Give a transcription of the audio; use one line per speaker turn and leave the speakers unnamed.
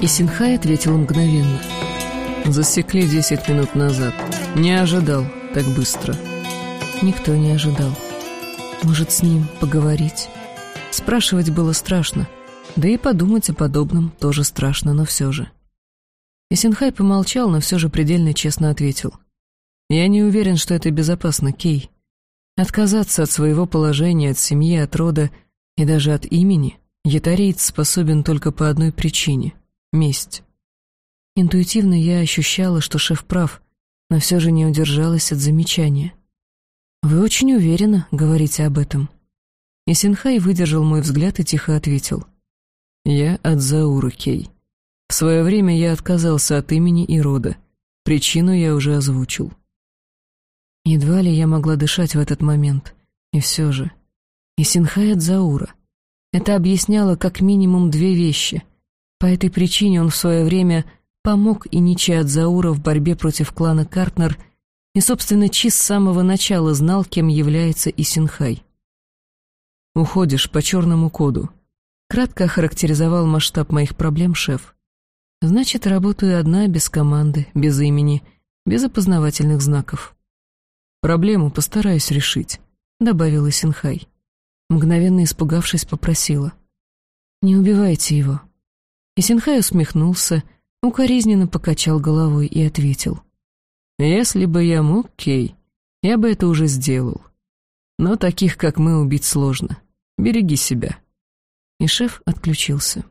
И Синхай ответил мгновенно. «Засекли десять минут назад. Не ожидал так быстро». Никто не ожидал. Может, с ним поговорить? Спрашивать было страшно. Да и подумать о подобном тоже страшно, но все же. И Синхай помолчал, но все же предельно честно ответил. «Я не уверен, что это безопасно, Кей. Отказаться от своего положения, от семьи, от рода и даже от имени ятареец способен только по одной причине — месть. Интуитивно я ощущала, что шеф прав, но все же не удержалась от замечания. «Вы очень уверенно говорите об этом». И Синхай выдержал мой взгляд и тихо ответил. «Я от Зауры, Кей. В свое время я отказался от имени и рода. Причину я уже озвучил». Едва ли я могла дышать в этот момент. И все же. И Синхай от Заура. Это объясняло как минимум две вещи. По этой причине он в свое время помог Иничи от Заура в борьбе против клана Картнер и, собственно, Чи с самого начала знал, кем является Исинхай. «Уходишь по черному коду», — кратко охарактеризовал масштаб моих проблем шеф. «Значит, работаю одна, без команды, без имени, без опознавательных знаков». «Проблему постараюсь решить», — добавила Синхай. Мгновенно испугавшись, попросила. «Не убивайте его». И Синхай усмехнулся, укоризненно покачал головой и ответил. «Если бы я мог, Кей, я бы это уже сделал. Но таких, как мы, убить сложно. Береги себя». И шеф отключился.